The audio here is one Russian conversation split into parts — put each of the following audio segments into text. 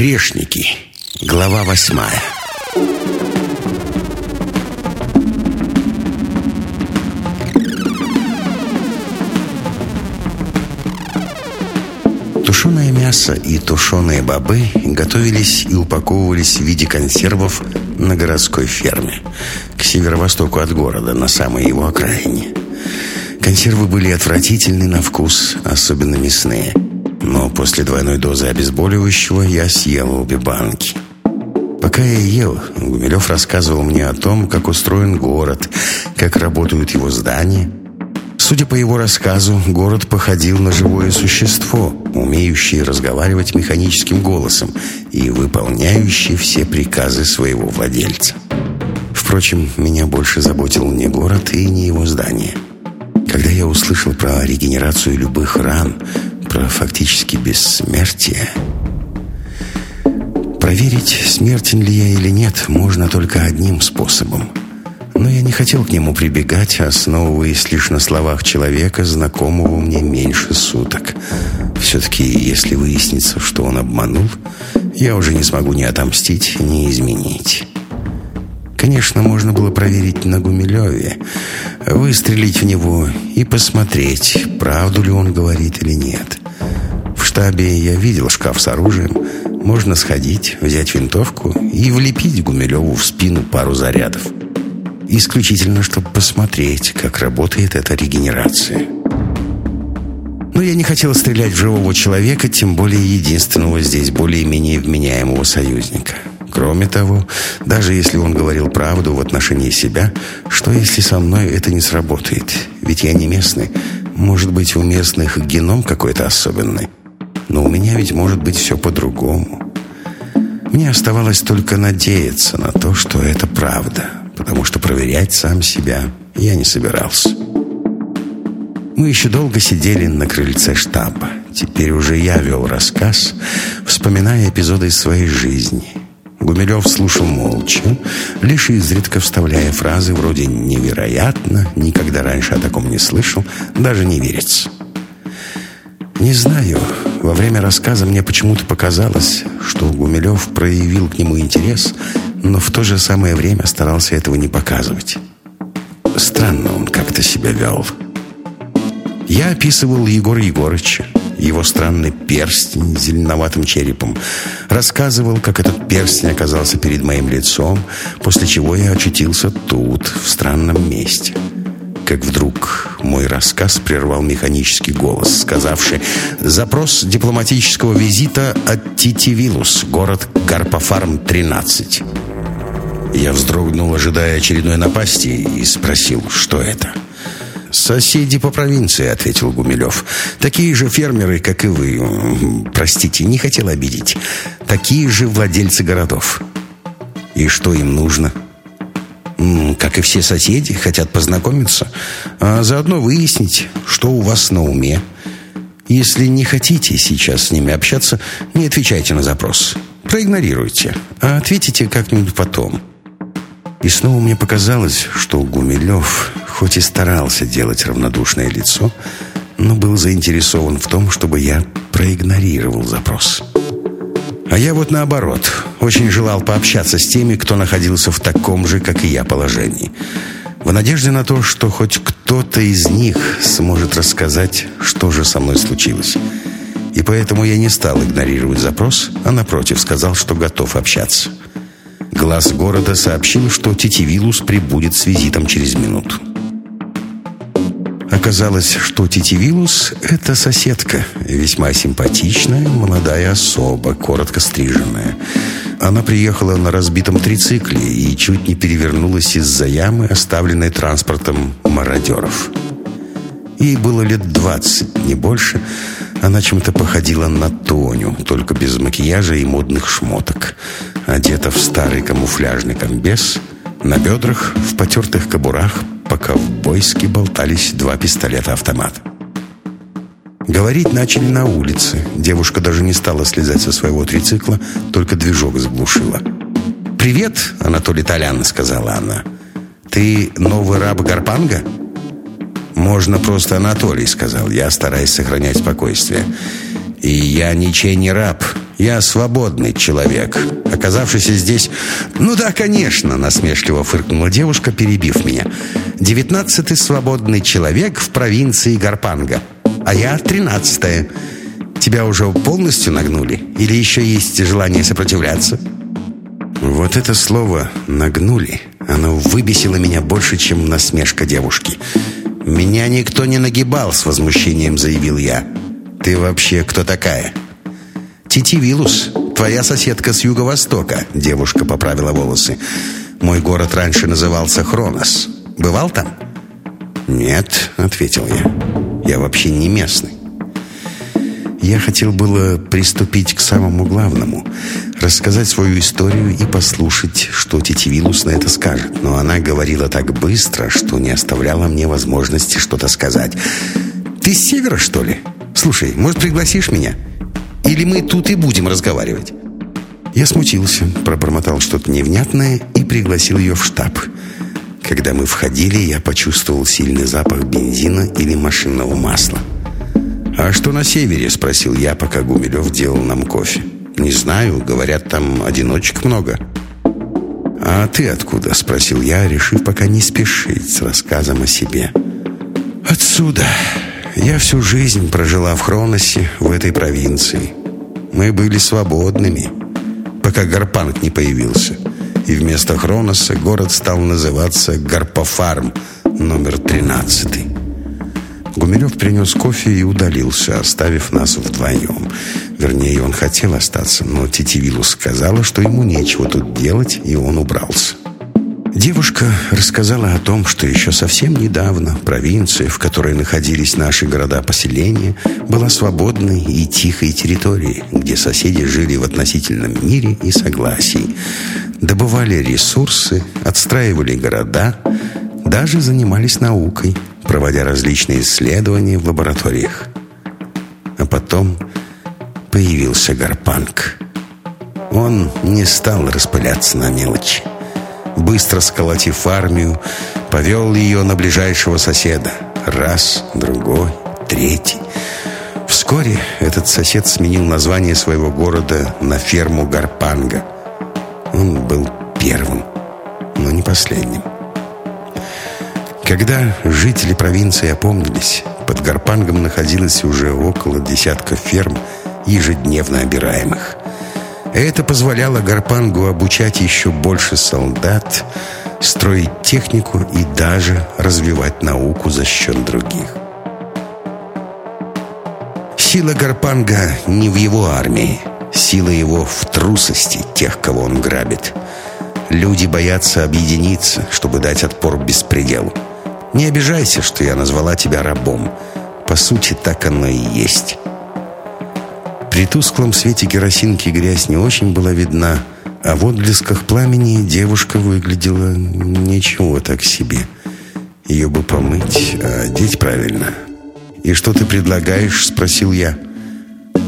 Грешники. Глава восьмая. Тушеное мясо и тушеные бобы готовились и упаковывались в виде консервов на городской ферме, к северо-востоку от города, на самой его окраине. Консервы были отвратительны на вкус, особенно мясные. После двойной дозы обезболивающего я съел обе банки. Пока я ел, Гумилев рассказывал мне о том, как устроен город, как работают его здания. Судя по его рассказу, город походил на живое существо, умеющее разговаривать механическим голосом и выполняющее все приказы своего владельца. Впрочем, меня больше заботил не город и не его здание – когда я услышал про регенерацию любых ран, про фактически бессмертие... Проверить, смертен ли я или нет, можно только одним способом. Но я не хотел к нему прибегать, основываясь лишь на словах человека, знакомого мне меньше суток. Все-таки, если выяснится, что он обманул, я уже не смогу ни отомстить, ни изменить. Конечно, можно было проверить на Гумилеве, выстрелить в него и посмотреть, правду ли он говорит или нет. В штабе я видел шкаф с оружием. Можно сходить, взять винтовку и влепить Гумилеву в спину пару зарядов. Исключительно, чтобы посмотреть, как работает эта регенерация. Но я не хотел стрелять в живого человека, тем более единственного здесь более-менее вменяемого союзника. Кроме того, даже если он говорил правду в отношении себя, что если со мной это не сработает? Ведь я не местный. Может быть, у местных геном какой-то особенный. Но у меня ведь может быть все по-другому. Мне оставалось только надеяться на то, что это правда, потому что проверять сам себя я не собирался. Мы еще долго сидели на крыльце штаба. Теперь уже я вел рассказ, вспоминая эпизоды из своей жизни – Гумилев слушал молча, лишь изредка вставляя фразы вроде «невероятно», «никогда раньше о таком не слышал», «даже не верится». Не знаю, во время рассказа мне почему-то показалось, что Гумилев проявил к нему интерес, но в то же самое время старался этого не показывать. Странно он как-то себя вел. Я описывал Егора Егорыча, его странный перстень с зеленоватым черепом. Рассказывал, как этот перстень оказался перед моим лицом, после чего я очутился тут, в странном месте. Как вдруг мой рассказ прервал механический голос, сказавший «Запрос дипломатического визита от Титивилус, город Карпофарм-13». Я вздрогнул, ожидая очередной напасти, и спросил, что это. «Соседи по провинции», — ответил Гумилев. «Такие же фермеры, как и вы. Простите, не хотел обидеть. Такие же владельцы городов». «И что им нужно?» «Как и все соседи, хотят познакомиться, а заодно выяснить, что у вас на уме. Если не хотите сейчас с ними общаться, не отвечайте на запрос. Проигнорируйте, а ответите как-нибудь потом». И снова мне показалось, что Гумилев, хоть и старался делать равнодушное лицо, но был заинтересован в том, чтобы я проигнорировал запрос. А я вот наоборот, очень желал пообщаться с теми, кто находился в таком же, как и я, положении. В надежде на то, что хоть кто-то из них сможет рассказать, что же со мной случилось. И поэтому я не стал игнорировать запрос, а напротив сказал, что готов общаться. Глаз города сообщил, что Титивилус прибудет с визитом через минуту. Оказалось, что Титивилус — это соседка, весьма симпатичная, молодая особа, коротко стриженная. Она приехала на разбитом трицикле и чуть не перевернулась из-за ямы, оставленной транспортом мародеров. Ей было лет двадцать, не больше. Она чем-то походила на Тоню, только без макияжа и модных шмоток одета в старый камуфляжный комбез, на бедрах в потертых кобурах по-ковбойски болтались два пистолета-автомат. Говорить начали на улице. Девушка даже не стала слезать со своего трицикла, только движок заглушила. «Привет, Анатолий Толян», — сказала она. «Ты новый раб Гарпанга?» «Можно просто Анатолий», — сказал я, стараясь сохранять спокойствие. «И я ничей не раб. Я свободный человек. Оказавшийся здесь... Ну да, конечно, насмешливо фыркнула девушка, перебив меня. Девятнадцатый свободный человек в провинции Гарпанга. А я тринадцатая. Тебя уже полностью нагнули? Или еще есть желание сопротивляться?» Вот это слово «нагнули» Оно выбесило меня больше, чем насмешка девушки. «Меня никто не нагибал», — с возмущением заявил я. «Ты вообще кто такая?» «Тити Вилус, твоя соседка с юго-востока», — девушка поправила волосы. «Мой город раньше назывался Хронос. Бывал там?» «Нет», — ответил я. «Я вообще не местный». Я хотел было приступить к самому главному — рассказать свою историю и послушать, что Тетивилус на это скажет. Но она говорила так быстро, что не оставляла мне возможности что-то сказать. «Ты с севера, что ли? Слушай, может, пригласишь меня? Или мы тут и будем разговаривать?» Я смутился, пробормотал что-то невнятное и пригласил ее в штаб. Когда мы входили, я почувствовал сильный запах бензина или машинного масла. «А что на севере?» — спросил я, пока Гумилев делал нам кофе. «Не знаю, говорят, там одиночек много». «А ты откуда?» — спросил я, решив пока не спешить с рассказом о себе. «Отсюда. Я всю жизнь прожила в Хроносе, в этой провинции. Мы были свободными, пока Гарпанг не появился. И вместо Хроноса город стал называться Гарпофарм, номер тринадцатый. Гумилев принес кофе и удалился, оставив нас вдвоем. Вернее, он хотел остаться, но Тетивилу сказала, что ему нечего тут делать, и он убрался. Девушка рассказала о том, что еще совсем недавно провинция, в которой находились наши города-поселения, была свободной и тихой территорией, где соседи жили в относительном мире и согласии, добывали ресурсы, отстраивали города, даже занимались наукой – проводя различные исследования в лабораториях. А потом появился Гарпанг. Он не стал распыляться на мелочи. Быстро сколотив армию, повел ее на ближайшего соседа. Раз, другой, третий. Вскоре этот сосед сменил название своего города на ферму Гарпанга. Он был первым, но не последним. Когда жители провинции опомнились, под Гарпангом находилось уже около десятка ферм, ежедневно обираемых. Это позволяло Гарпангу обучать еще больше солдат, строить технику и даже развивать науку за счет других. Сила Гарпанга не в его армии, сила его в трусости тех, кого он грабит. Люди боятся объединиться, чтобы дать отпор беспределу. Не обижайся, что я назвала тебя рабом. По сути, так оно и есть. При тусклом свете керосинки грязь не очень была видна, а в отблесках пламени девушка выглядела ничего так себе. Ее бы помыть, а одеть правильно. «И что ты предлагаешь?» — спросил я.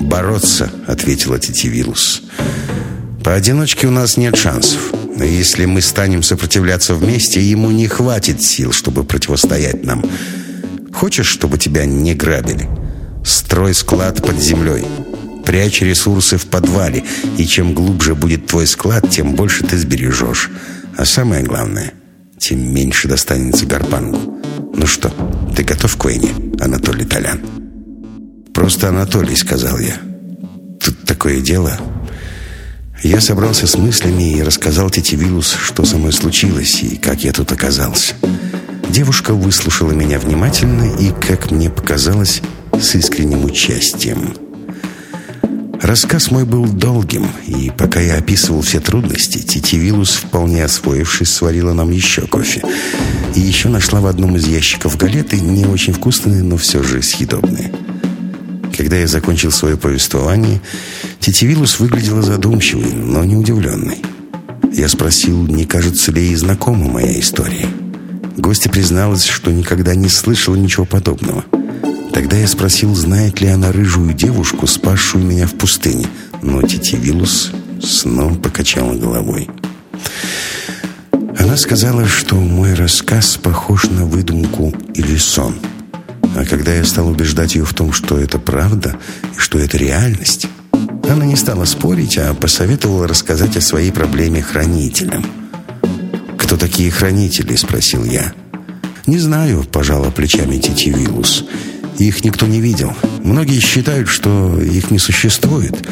«Бороться», — ответила Тетивилус. «Поодиночке у нас нет шансов». Но если мы станем сопротивляться вместе, ему не хватит сил, чтобы противостоять нам. Хочешь, чтобы тебя не грабили? Строй склад под землей. Прячь ресурсы в подвале. И чем глубже будет твой склад, тем больше ты сбережешь. А самое главное, тем меньше достанется Гарпангу. Ну что, ты готов к войне, Анатолий Толян? Просто Анатолий, сказал я. Тут такое дело... Я собрался с мыслями и рассказал тете Вилус, что со мной случилось и как я тут оказался. Девушка выслушала меня внимательно и, как мне показалось, с искренним участием. Рассказ мой был долгим, и пока я описывал все трудности, Тити Вилус, вполне освоившись, сварила нам еще кофе. И еще нашла в одном из ящиков галеты, не очень вкусные, но все же съедобные. Когда я закончил свое повествование, Тетивилус выглядела задумчивой, но не удивленной. Я спросил, не кажется ли ей знакома моя история. Гостья призналась, что никогда не слышала ничего подобного. Тогда я спросил, знает ли она рыжую девушку, спасшую меня в пустыне, но Тетивилус снова покачала головой. Она сказала, что мой рассказ похож на выдумку или сон – а когда я стал убеждать ее в том, что это правда и что это реальность, Она не стала спорить, а посоветовала рассказать о своей проблеме хранителям. «Кто такие хранители?» – спросил я. «Не знаю», – пожала плечами Тити Вилус. «Их никто не видел. Многие считают, что их не существует.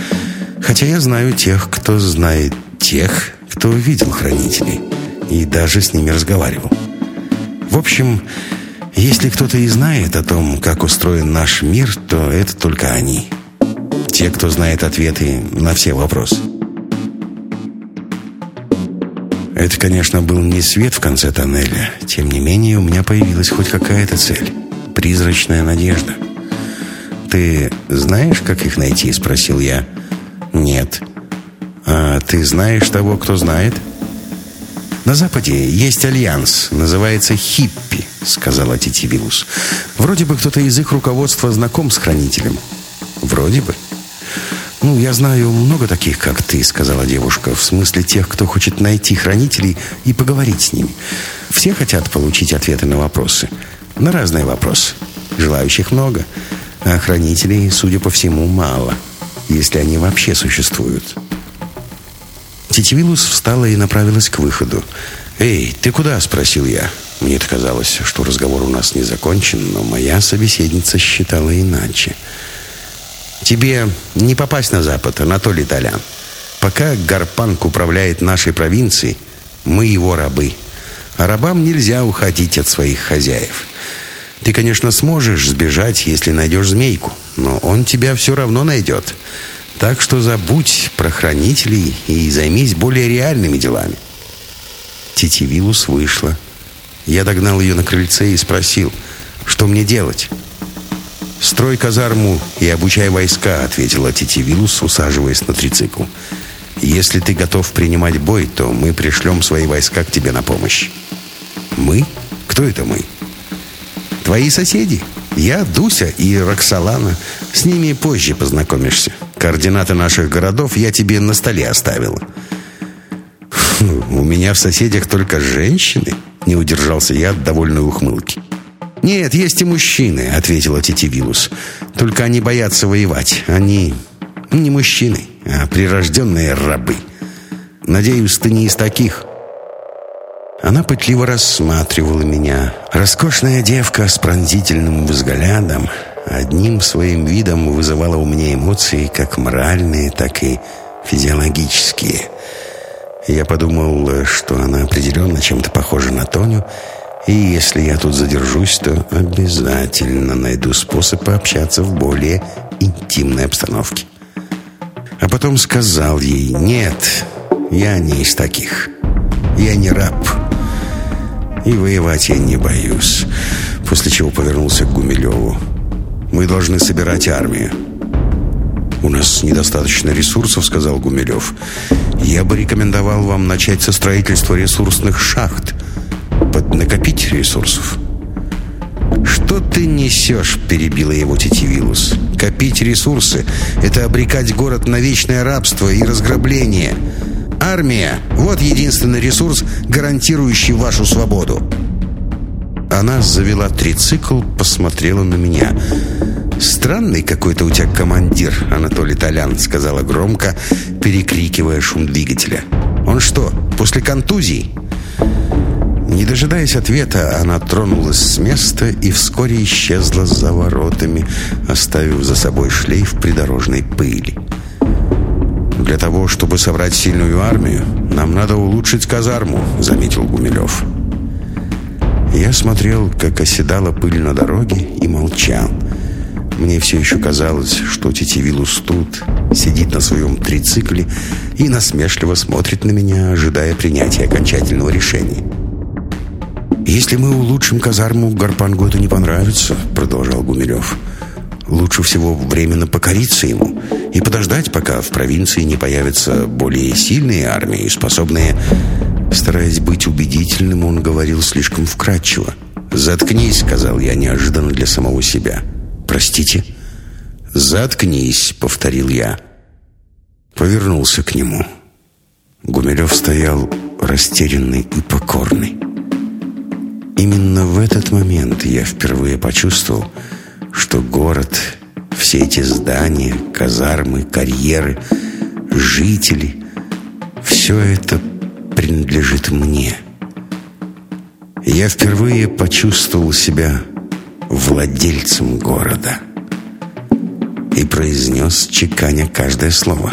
Хотя я знаю тех, кто знает тех, кто видел хранителей. И даже с ними разговаривал. В общем, если кто-то и знает о том, как устроен наш мир, то это только они. Те, кто знает ответы на все вопросы. Это, конечно, был не свет в конце тоннеля. Тем не менее, у меня появилась хоть какая-то цель. Призрачная надежда. «Ты знаешь, как их найти?» – спросил я. «Нет». «А ты знаешь того, кто знает?» «На Западе есть альянс, называется «Хиппи», — сказала Тити Вилус. «Вроде бы кто-то из их руководства знаком с Хранителем». «Вроде бы». «Ну, я знаю много таких, как ты», — сказала девушка, «в смысле тех, кто хочет найти Хранителей и поговорить с ними. Все хотят получить ответы на вопросы. На разные вопросы. Желающих много, а Хранителей, судя по всему, мало, если они вообще существуют». Титивилус встала и направилась к выходу. «Эй, ты куда?» – спросил я. Мне казалось, что разговор у нас не закончен, но моя собеседница считала иначе. «Тебе не попасть на Запад, Анатолий Толян. Пока Гарпанк управляет нашей провинцией, мы его рабы. А рабам нельзя уходить от своих хозяев. Ты, конечно, сможешь сбежать, если найдешь змейку, но он тебя все равно найдет». Так что забудь про хранителей и займись более реальными делами. Титивилус вышла. Я догнал ее на крыльце и спросил, что мне делать? «Строй казарму и обучай войска», — ответила Титивилус, усаживаясь на трицикл. «Если ты готов принимать бой, то мы пришлем свои войска к тебе на помощь». «Мы? Кто это мы?» «Твои соседи. Я, Дуся и Роксолана. С ними позже познакомишься». Координаты наших городов я тебе на столе оставил. У меня в соседях только женщины, не удержался я от довольной ухмылки. «Нет, есть и мужчины», — ответила Титивилус. «Только они боятся воевать. Они не мужчины, а прирожденные рабы. Надеюсь, ты не из таких». Она пытливо рассматривала меня. Роскошная девка с пронзительным взглядом, одним своим видом вызывала у меня эмоции как моральные, так и физиологические. Я подумал, что она определенно чем-то похожа на Тоню, и если я тут задержусь, то обязательно найду способ пообщаться в более интимной обстановке. А потом сказал ей, нет, я не из таких. Я не раб. И воевать я не боюсь. После чего повернулся к Гумилеву. Мы должны собирать армию». «У нас недостаточно ресурсов», — сказал Гумилев. «Я бы рекомендовал вам начать со строительства ресурсных шахт. Поднакопить ресурсов». «Что ты несешь?» — перебила его Тетивилус. «Копить ресурсы — это обрекать город на вечное рабство и разграбление. Армия — вот единственный ресурс, гарантирующий вашу свободу». Она завела трицикл, посмотрела на меня. «Странный какой-то у тебя командир, Анатолий Толян», — сказала громко, перекрикивая шум двигателя. «Он что, после контузии?» Не дожидаясь ответа, она тронулась с места и вскоре исчезла за воротами, оставив за собой шлейф придорожной пыли. «Для того, чтобы собрать сильную армию, нам надо улучшить казарму», — заметил Гумилев. Я смотрел, как оседала пыль на дороге, и молчал. Мне все еще казалось, что Тетивилус тут сидит на своем трицикле и насмешливо смотрит на меня, ожидая принятия окончательного решения. «Если мы улучшим казарму, Гарпангу это не понравится», — продолжал Гумилев. «Лучше всего временно покориться ему и подождать, пока в провинции не появятся более сильные армии, способные Стараясь быть убедительным, он говорил слишком вкратчиво. «Заткнись», — сказал я неожиданно для самого себя. «Простите?» «Заткнись», — повторил я. Повернулся к нему. Гумилев стоял растерянный и покорный. Именно в этот момент я впервые почувствовал, что город Все эти здания, казармы, карьеры, жители — все это принадлежит мне. Я впервые почувствовал себя владельцем города и произнес, чеканя каждое слово.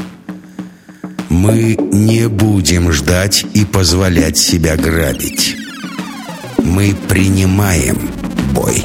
«Мы не будем ждать и позволять себя грабить. Мы принимаем бой».